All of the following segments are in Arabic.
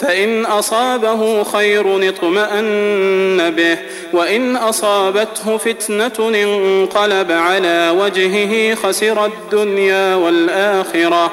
فإن أصابه خير اطمأن به وإن أصابته فتنة انقلب على وجهه خسر الدنيا والآخرة.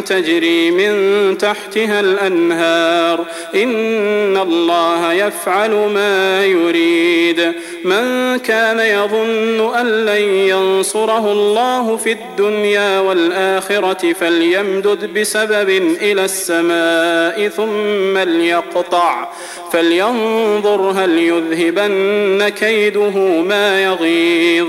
تجري من تحتها الأنهار. إن الله يفعل ما يريد. من كان يظن أن لن ينصره الله في الدنيا والآخرة فليمدد بسبب إلى السماء ثم ليقطع. فلينظر هل يذهبن كيده ما يغيظ.